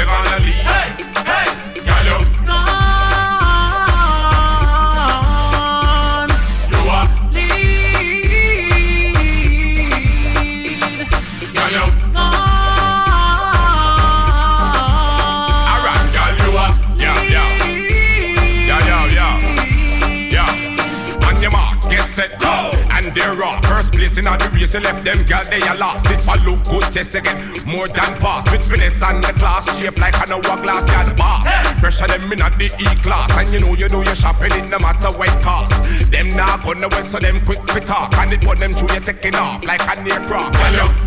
Hey, hey, you. You are. You. Alright, you are. Yeah, yeah. Yeah, yeah, yeah. Yeah. On your mark, get set, go and they're off. First place in all the race, you left them girl they are lost. It for look good, just again more than pass. With finesse and the class shape like an hourglass, the boss. Pressure them in at the E class, and you know you do your shopping it no matter what cost. Them now gonna west, so them quick to talk, and it put them through you taking off like an aircraft. Well, you